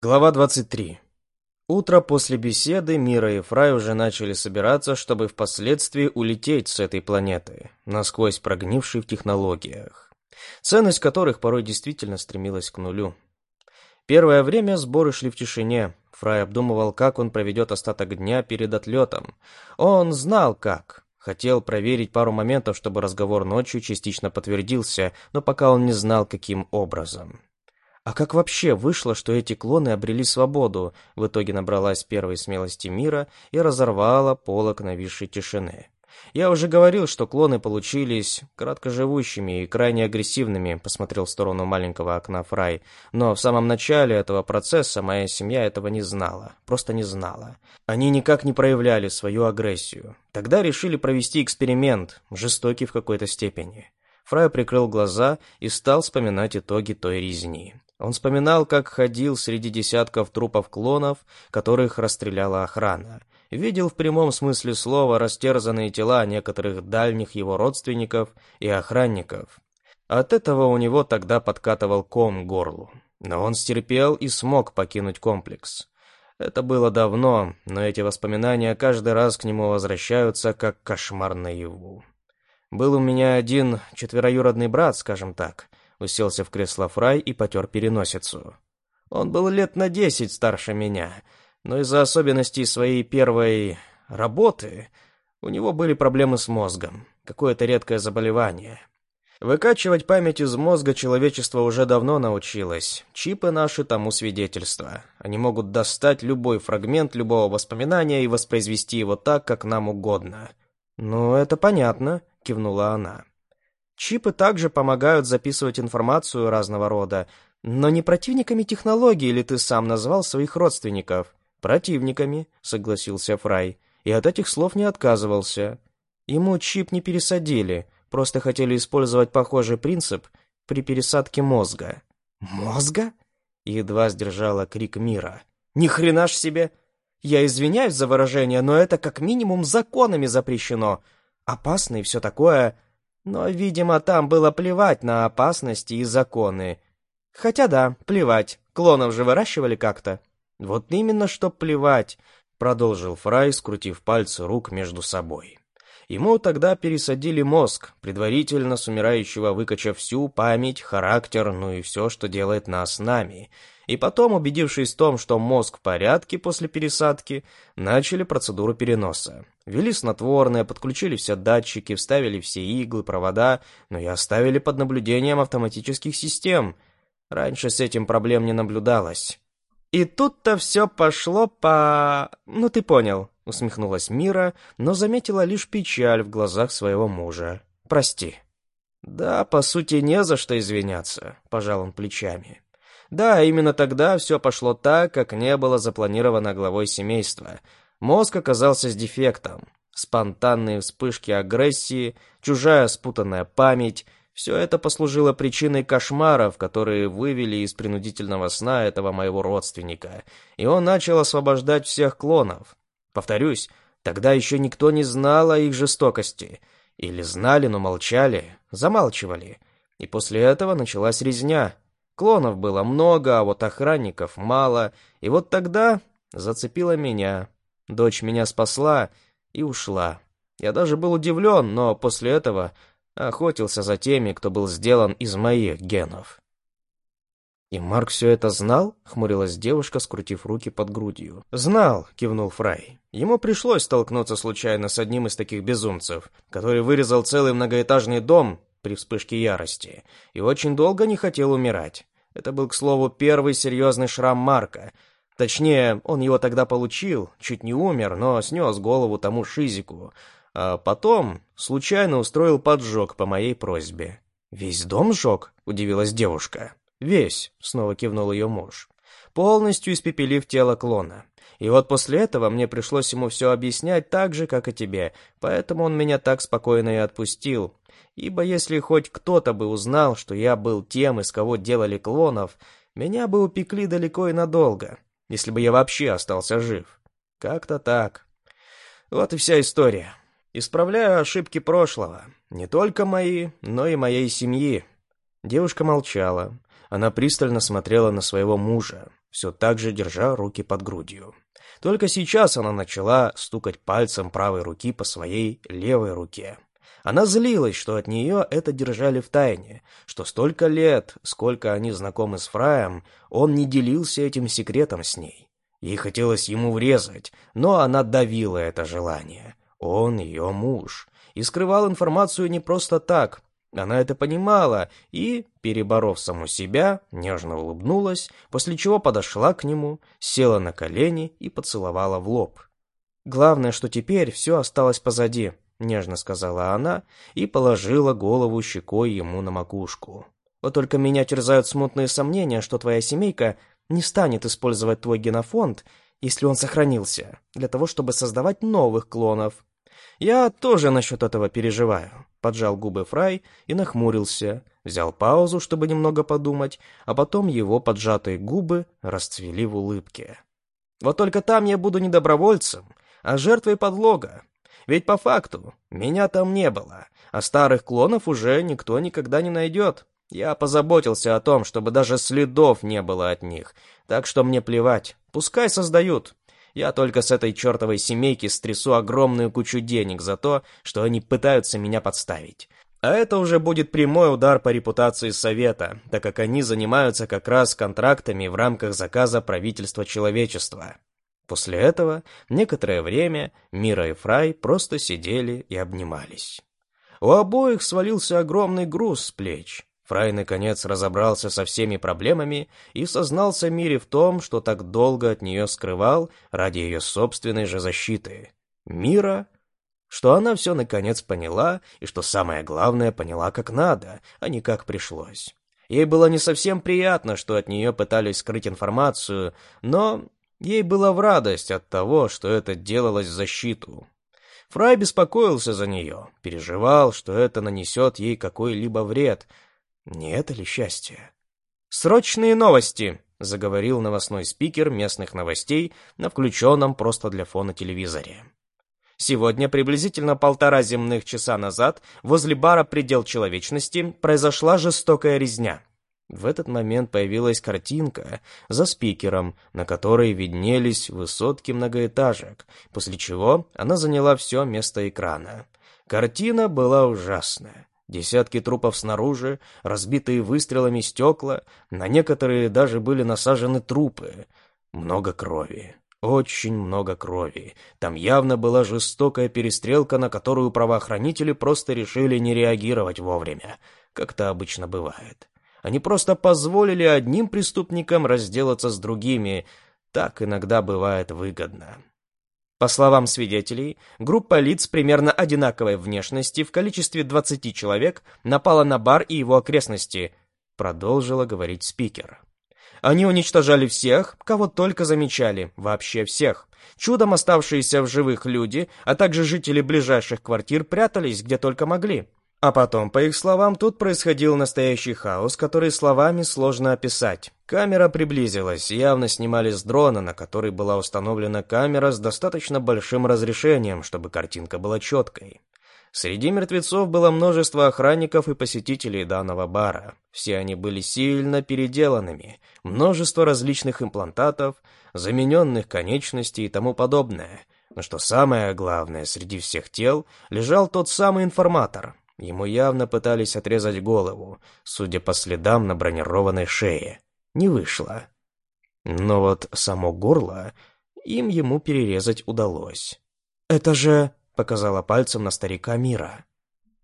Глава 23. Утро после беседы Мира и Фрай уже начали собираться, чтобы впоследствии улететь с этой планеты, насквозь прогнившей в технологиях, ценность которых порой действительно стремилась к нулю. Первое время сборы шли в тишине. Фрай обдумывал, как он проведет остаток дня перед отлетом. Он знал, как. Хотел проверить пару моментов, чтобы разговор ночью частично подтвердился, но пока он не знал, каким образом. А как вообще вышло, что эти клоны обрели свободу? В итоге набралась первой смелости мира и разорвала полок нависшей тишины. Я уже говорил, что клоны получились краткоживущими и крайне агрессивными, посмотрел в сторону маленького окна Фрай. Но в самом начале этого процесса моя семья этого не знала, просто не знала. Они никак не проявляли свою агрессию. Тогда решили провести эксперимент, жестокий в какой-то степени. Фрай прикрыл глаза и стал вспоминать итоги той резни. Он вспоминал, как ходил среди десятков трупов клонов, которых расстреляла охрана. Видел в прямом смысле слова растерзанные тела некоторых дальних его родственников и охранников. От этого у него тогда подкатывал ком горлу. Но он стерпел и смог покинуть комплекс. Это было давно, но эти воспоминания каждый раз к нему возвращаются, как кошмар наяву. Был у меня один четвероюродный брат, скажем так, уселся в кресло Фрай и потер переносицу. Он был лет на десять старше меня, но из-за особенностей своей первой работы у него были проблемы с мозгом, какое-то редкое заболевание. Выкачивать память из мозга человечество уже давно научилось. Чипы наши тому свидетельство. Они могут достать любой фрагмент любого воспоминания и воспроизвести его так, как нам угодно. «Ну, это понятно», — кивнула она. Чипы также помогают записывать информацию разного рода, но не противниками технологий или ты сам назвал своих родственников. Противниками, согласился Фрай, и от этих слов не отказывался. Ему чип не пересадили, просто хотели использовать похожий принцип при пересадке мозга. Мозга? Едва сдержала крик мира. Ни хрена ж себе! Я извиняюсь за выражение, но это как минимум законами запрещено. Опасно и все такое, но, видимо, там было плевать на опасности и законы. Хотя да, плевать. Клонов же выращивали как-то. Вот именно что плевать, продолжил Фрай, скрутив пальцы рук между собой. Ему тогда пересадили мозг, предварительно с умирающего выкачав всю память, характер, ну и все, что делает нас нами. И потом, убедившись в том, что мозг в порядке после пересадки, начали процедуру переноса. Ввели снотворное, подключили все датчики, вставили все иглы, провода, но и оставили под наблюдением автоматических систем. Раньше с этим проблем не наблюдалось. И тут-то все пошло по... Ну ты понял усмехнулась Мира, но заметила лишь печаль в глазах своего мужа. «Прости». «Да, по сути, не за что извиняться», — пожал он плечами. «Да, именно тогда все пошло так, как не было запланировано главой семейства. Мозг оказался с дефектом. Спонтанные вспышки агрессии, чужая спутанная память — все это послужило причиной кошмаров, которые вывели из принудительного сна этого моего родственника, и он начал освобождать всех клонов. Повторюсь, тогда еще никто не знал о их жестокости. Или знали, но молчали, замалчивали. И после этого началась резня. Клонов было много, а вот охранников мало. И вот тогда зацепила меня. Дочь меня спасла и ушла. Я даже был удивлен, но после этого охотился за теми, кто был сделан из моих генов. «И Марк все это знал?» — хмурилась девушка, скрутив руки под грудью. «Знал», — кивнул Фрай. «Ему пришлось столкнуться случайно с одним из таких безумцев, который вырезал целый многоэтажный дом при вспышке ярости и очень долго не хотел умирать. Это был, к слову, первый серьезный шрам Марка. Точнее, он его тогда получил, чуть не умер, но снес голову тому Шизику. А потом случайно устроил поджог по моей просьбе». «Весь дом сжег?» — удивилась девушка. «Весь», — снова кивнул ее муж, полностью испепелив тело клона. И вот после этого мне пришлось ему все объяснять так же, как и тебе, поэтому он меня так спокойно и отпустил. Ибо если хоть кто-то бы узнал, что я был тем, из кого делали клонов, меня бы упекли далеко и надолго, если бы я вообще остался жив. Как-то так. Вот и вся история. Исправляю ошибки прошлого. Не только мои, но и моей семьи. Девушка молчала. Она пристально смотрела на своего мужа. все так же держа руки под грудью. Только сейчас она начала стукать пальцем правой руки по своей левой руке. Она злилась, что от нее это держали в тайне, что столько лет, сколько они знакомы с Фраем, он не делился этим секретом с ней. Ей хотелось ему врезать, но она давила это желание. Он ее муж. И скрывал информацию не просто так, она это понимала и, переборов саму себя, нежно улыбнулась, после чего подошла к нему, села на колени и поцеловала в лоб. «Главное, что теперь все осталось позади», — нежно сказала она и положила голову щекой ему на макушку. «Вот только меня терзают смутные сомнения, что твоя семейка не станет использовать твой генофонд, если он сохранился, для того, чтобы создавать новых клонов. Я тоже насчет этого переживаю поджал губы Фрай и нахмурился, взял паузу, чтобы немного подумать, а потом его поджатые губы расцвели в улыбке. «Вот только там я буду не добровольцем, а жертвой подлога. Ведь по факту меня там не было, а старых клонов уже никто никогда не найдет. Я позаботился о том, чтобы даже следов не было от них, так что мне плевать, пускай создают». Я только с этой чертовой семейки стрясу огромную кучу денег за то, что они пытаются меня подставить. А это уже будет прямой удар по репутации Совета, так как они занимаются как раз контрактами в рамках заказа правительства человечества. После этого некоторое время Мира и Фрай просто сидели и обнимались. У обоих свалился огромный груз с плеч. Фрай наконец разобрался со всеми проблемами и сознался Мире в том, что так долго от нее скрывал ради ее собственной же защиты. Мира, что она все наконец поняла, и что самое главное, поняла как надо, а не как пришлось. Ей было не совсем приятно, что от нее пытались скрыть информацию, но ей было в радость от того, что это делалось в защиту. Фрай беспокоился за нее, переживал, что это нанесет ей какой-либо вред, не это ли счастье? «Срочные новости!» — заговорил новостной спикер местных новостей на включенном просто для фона телевизоре. Сегодня, приблизительно полтора земных часа назад, возле бара «Предел человечности» произошла жестокая резня. В этот момент появилась картинка за спикером, на которой виднелись высотки многоэтажек, после чего она заняла все место экрана. Картина была ужасная. Десятки трупов снаружи, разбитые выстрелами стекла, на некоторые даже были насажены трупы. Много крови. Очень много крови. Там явно была жестокая перестрелка, на которую правоохранители просто решили не реагировать вовремя, как это обычно бывает. Они просто позволили одним преступникам разделаться с другими. Так иногда бывает выгодно. По словам свидетелей, группа лиц примерно одинаковой внешности в количестве 20 человек напала на бар и его окрестности, продолжила говорить спикер. Они уничтожали всех, кого только замечали, вообще всех. Чудом оставшиеся в живых люди, а также жители ближайших квартир прятались где только могли. А потом, по их словам, тут происходил настоящий хаос, который словами сложно описать. Камера приблизилась, явно снимали с дрона, на который была установлена камера с достаточно большим разрешением, чтобы картинка была четкой. Среди мертвецов было множество охранников и посетителей данного бара. Все они были сильно переделанными, множество различных имплантатов, замененных конечностей и тому подобное. Но что самое главное, среди всех тел лежал тот самый информатор, Ему явно пытались отрезать голову, судя по следам на бронированной шее. Не вышло. Но вот само горло им ему перерезать удалось. «Это же...» — показала пальцем на старика Мира.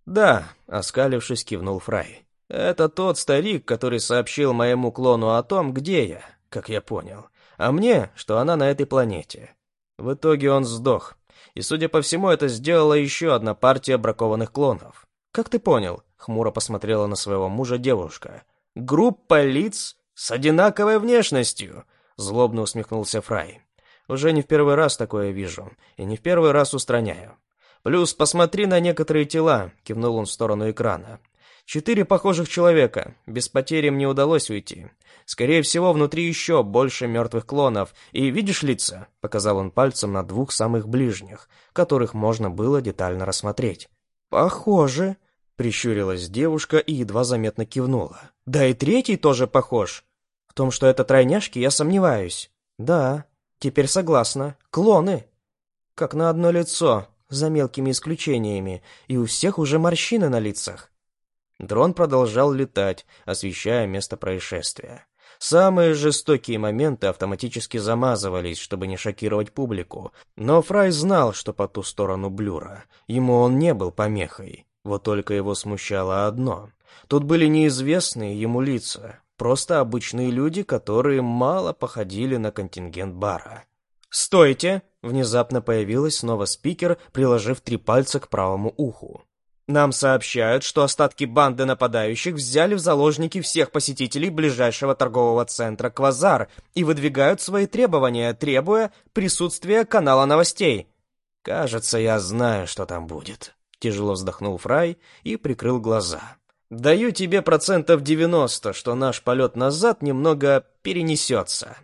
«Да», — оскалившись, кивнул Фрай. «Это тот старик, который сообщил моему клону о том, где я, как я понял, а мне, что она на этой планете. В итоге он сдох, и, судя по всему, это сделала еще одна партия бракованных клонов. «Как ты понял?» — хмуро посмотрела на своего мужа девушка. «Группа лиц с одинаковой внешностью!» — злобно усмехнулся Фрай. «Уже не в первый раз такое вижу, и не в первый раз устраняю. Плюс посмотри на некоторые тела», — кивнул он в сторону экрана. «Четыре похожих человека, без потерь им не удалось уйти. Скорее всего, внутри еще больше мертвых клонов. И видишь лица?» — показал он пальцем на двух самых ближних, которых можно было детально рассмотреть. «Похоже», Прищурилась девушка и едва заметно кивнула. «Да и третий тоже похож». В том, что это тройняшки, я сомневаюсь. Да, теперь согласна. Клоны. Как на одно лицо, за мелкими исключениями, и у всех уже морщины на лицах. Дрон продолжал летать, освещая место происшествия. Самые жестокие моменты автоматически замазывались, чтобы не шокировать публику, но Фрай знал, что по ту сторону блюра. Ему он не был помехой. Вот только его смущало одно. Тут были неизвестные ему лица, просто обычные люди, которые мало походили на контингент бара. «Стойте!» — внезапно появилась снова спикер, приложив три пальца к правому уху. Нам сообщают, что остатки банды нападающих взяли в заложники всех посетителей ближайшего торгового центра «Квазар» и выдвигают свои требования, требуя присутствия канала новостей. «Кажется, я знаю, что там будет», — тяжело вздохнул Фрай и прикрыл глаза. «Даю тебе процентов 90, что наш полет назад немного перенесется».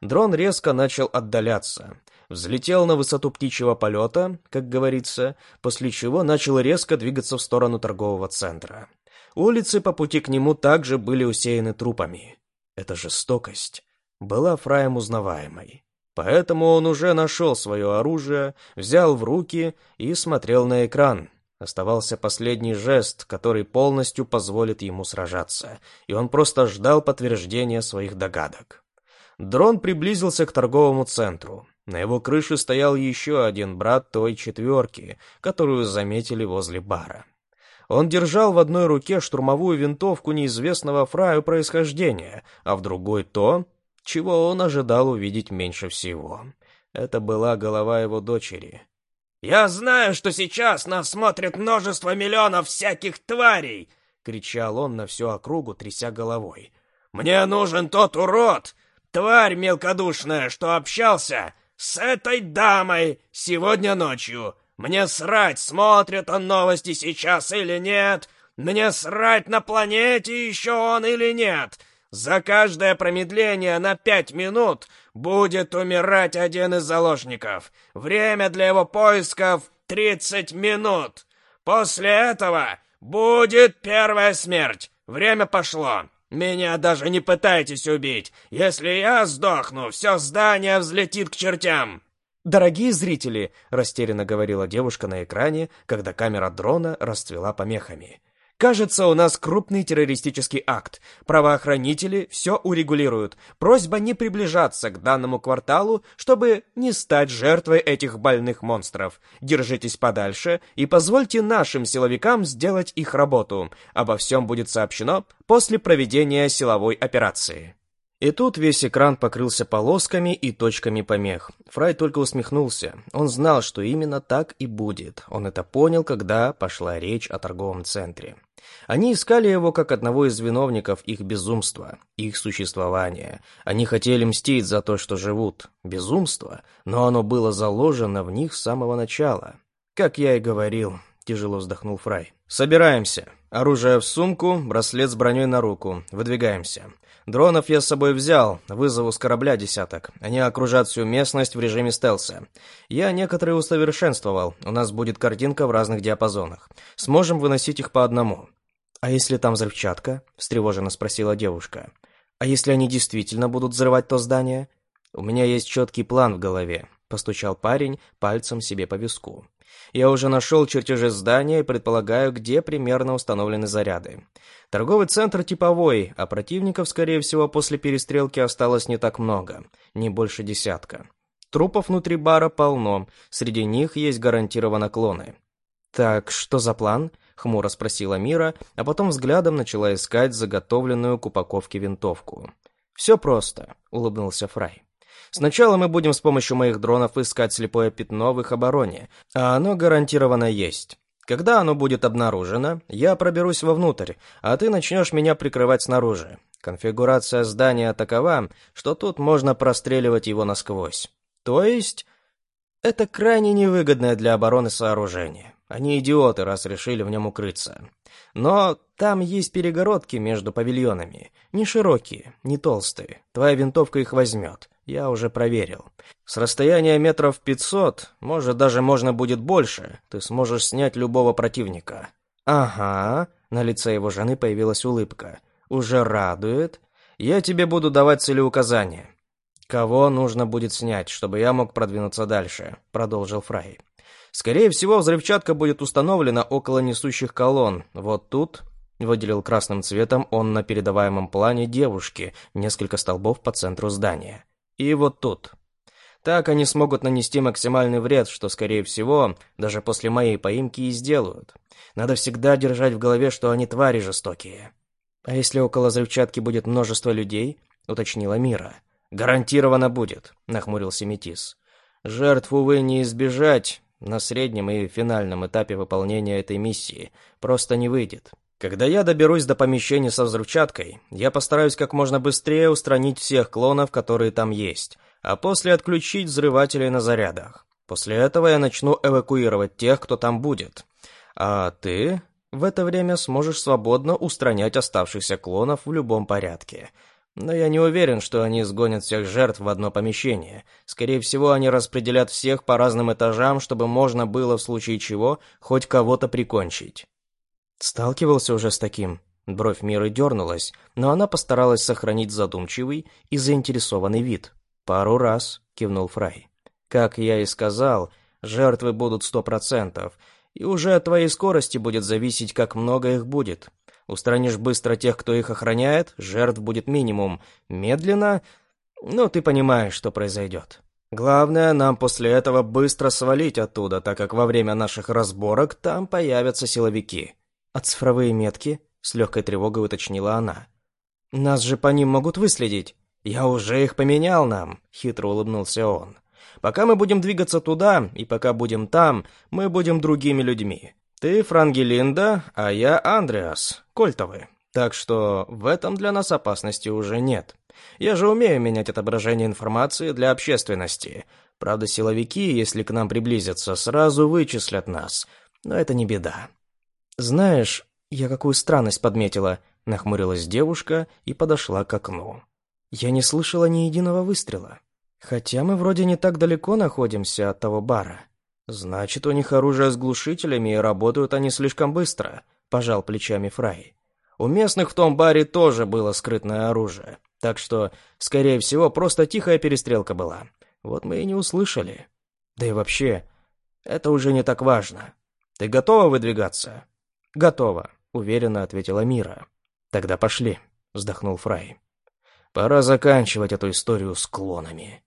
Дрон резко начал отдаляться взлетел на высоту птичьего полета, как говорится, после чего начал резко двигаться в сторону торгового центра. Улицы по пути к нему также были усеяны трупами. Эта жестокость была Фраем узнаваемой. Поэтому он уже нашел свое оружие, взял в руки и смотрел на экран. Оставался последний жест, который полностью позволит ему сражаться, и он просто ждал подтверждения своих догадок. Дрон приблизился к торговому центру. На его крыше стоял еще один брат той четверки, которую заметили возле бара. Он держал в одной руке штурмовую винтовку неизвестного фраю происхождения, а в другой то, чего он ожидал увидеть меньше всего. Это была голова его дочери. «Я знаю, что сейчас нас смотрит множество миллионов всяких тварей!» — кричал он на всю округу, тряся головой. «Мне нужен тот урод, тварь мелкодушная, что общался с этой дамой сегодня ночью. Мне срать, смотрит он новости сейчас или нет. Мне срать, на планете еще он или нет. За каждое промедление на пять минут будет умирать один из заложников. Время для его поисков — тридцать минут. После этого будет первая смерть. Время пошло. Меня даже не пытайтесь убить. Если я сдохну, все здание взлетит к чертям. «Дорогие зрители», — растерянно говорила девушка на экране, когда камера дрона расцвела помехами. Кажется, у нас крупный террористический акт. Правоохранители все урегулируют. Просьба не приближаться к данному кварталу, чтобы не стать жертвой этих больных монстров. Держитесь подальше и позвольте нашим силовикам сделать их работу. Обо всем будет сообщено после проведения силовой операции. И тут весь экран покрылся полосками и точками помех. Фрай только усмехнулся. Он знал, что именно так и будет. Он это понял, когда пошла речь о торговом центре. Они искали его как одного из виновников их безумства, их существования. Они хотели мстить за то, что живут. Безумство, но оно было заложено в них с самого начала. Как я и говорил, тяжело вздохнул Фрай. Собираемся. Оружие в сумку, браслет с броней на руку. Выдвигаемся. Дронов я с собой взял, вызову с корабля десяток. Они окружат всю местность в режиме стелса. Я некоторые усовершенствовал, у нас будет картинка в разных диапазонах. Сможем выносить их по одному. «А если там взрывчатка?» — встревоженно спросила девушка. «А если они действительно будут взрывать то здание?» «У меня есть четкий план в голове», — постучал парень пальцем себе по виску. Я уже нашел чертежи здания и предполагаю, где примерно установлены заряды. Торговый центр типовой, а противников, скорее всего, после перестрелки осталось не так много, не больше десятка. Трупов внутри бара полно, среди них есть гарантированно клоны. «Так, что за план?» — хмуро спросила Мира, а потом взглядом начала искать заготовленную к упаковке винтовку. «Все просто», — улыбнулся Фрай. Сначала мы будем с помощью моих дронов искать слепое пятно в их обороне, а оно гарантированно есть. Когда оно будет обнаружено, я проберусь вовнутрь, а ты начнешь меня прикрывать снаружи. Конфигурация здания такова, что тут можно простреливать его насквозь. То есть, это крайне невыгодное для обороны сооружение. Они идиоты, раз решили в нем укрыться. Но там есть перегородки между павильонами. Не широкие, не толстые. Твоя винтовка их возьмет. Я уже проверил. С расстояния метров пятьсот, может, даже можно будет больше, ты сможешь снять любого противника. Ага, на лице его жены появилась улыбка. Уже радует. Я тебе буду давать целеуказания. Кого нужно будет снять, чтобы я мог продвинуться дальше, продолжил Фрай. Скорее всего, взрывчатка будет установлена около несущих колонн. Вот тут выделил красным цветом он на передаваемом плане девушки, несколько столбов по центру здания. И вот тут. Так они смогут нанести максимальный вред, что, скорее всего, даже после моей поимки и сделают. Надо всегда держать в голове, что они твари жестокие. «А если около взрывчатки будет множество людей?» — уточнила Мира. «Гарантированно будет», — нахмурился Метис. «Жертв, увы, не избежать на среднем и финальном этапе выполнения этой миссии. Просто не выйдет. Когда я доберусь до помещения со взрывчаткой, я постараюсь как можно быстрее устранить всех клонов, которые там есть, а после отключить взрыватели на зарядах. После этого я начну эвакуировать тех, кто там будет. А ты в это время сможешь свободно устранять оставшихся клонов в любом порядке. Но я не уверен, что они сгонят всех жертв в одно помещение. Скорее всего, они распределят всех по разным этажам, чтобы можно было в случае чего хоть кого-то прикончить. Сталкивался уже с таким? Бровь Миры дернулась, но она постаралась сохранить задумчивый и заинтересованный вид. «Пару раз», — кивнул Фрай. «Как я и сказал, жертвы будут сто процентов, и уже от твоей скорости будет зависеть, как много их будет. Устранишь быстро тех, кто их охраняет, жертв будет минимум. Медленно, ну, ты понимаешь, что произойдет. Главное, нам после этого быстро свалить оттуда, так как во время наших разборок там появятся силовики. А цифровые метки? С легкой тревогой уточнила она. Нас же по ним могут выследить. Я уже их поменял нам, хитро улыбнулся он. Пока мы будем двигаться туда, и пока будем там, мы будем другими людьми. Ты Франгелинда, а я Андреас, Кольтовы. Так что в этом для нас опасности уже нет. Я же умею менять отображение информации для общественности. Правда, силовики, если к нам приблизятся, сразу вычислят нас. Но это не беда. Знаешь, я какую странность подметила, нахмурилась девушка и подошла к окну. Я не слышала ни единого выстрела. Хотя мы вроде не так далеко находимся от того бара. Значит, у них оружие с глушителями, и работают они слишком быстро, пожал плечами Фрай. У местных в том баре тоже было скрытное оружие, так что, скорее всего, просто тихая перестрелка была. Вот мы и не услышали. Да и вообще, это уже не так важно. Ты готова выдвигаться? Готова, уверенно ответила Мира. Тогда пошли, вздохнул Фрай. Пора заканчивать эту историю с клонами.